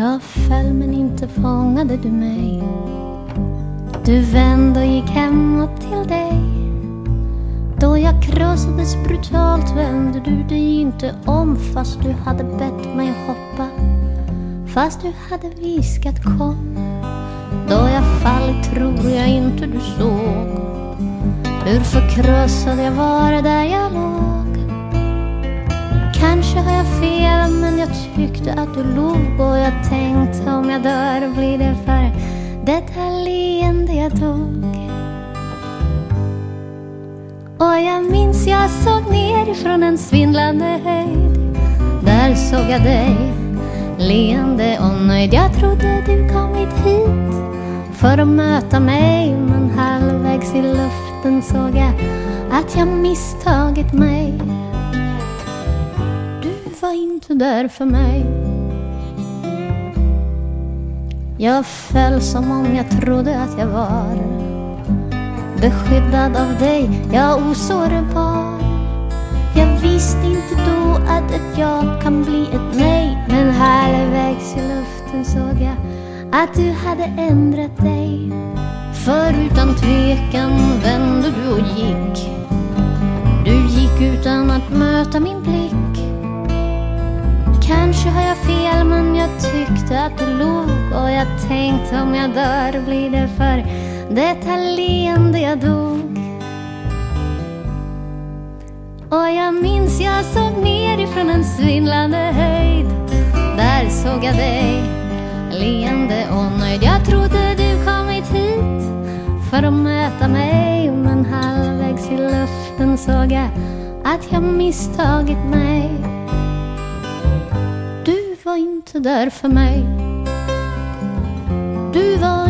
Jag föll men inte fångade du mig. Du vände och gick hemåt till dig. Då jag krossades brutalt vände du dig inte om fast du hade bett mig hoppa. Fast du hade viskat kom. Då jag fallit tror jag inte du såg. Hur förkrossad jag var där jag låg. Kanske har jag fel men jag tyckte att du log och jag tänkte om jag dör blir det för det leende jag tog. Och jag minns jag såg ner ifrån en svindlande höjd. Där såg jag dig, leende och nöjd. Jag trodde du kommit hit för att möta mig. Men halvvägs i luften såg jag att jag misstagit mig. Du var inte där för mig. Jag föll som om jag trodde att jag var beskyddad av dig, jag osårbar. Jag visste inte då att ett ja kan bli ett nej. Men halvvägs i luften såg jag att du hade ändrat dig. För utan tvekan vände du och gick. Du gick utan att möta min blick. Kanske har jag fel men jag tyckte att du log och jag tänkte om jag dör blir det för detta leende jag dog. Och jag minns jag såg ner ifrån en svindlande höjd. Där såg jag dig, leende och nöjd. Jag trodde du kommit hit för att möta mig. Men halvvägs i luften såg jag att jag misstagit mig. Du var inte där för mig. Du var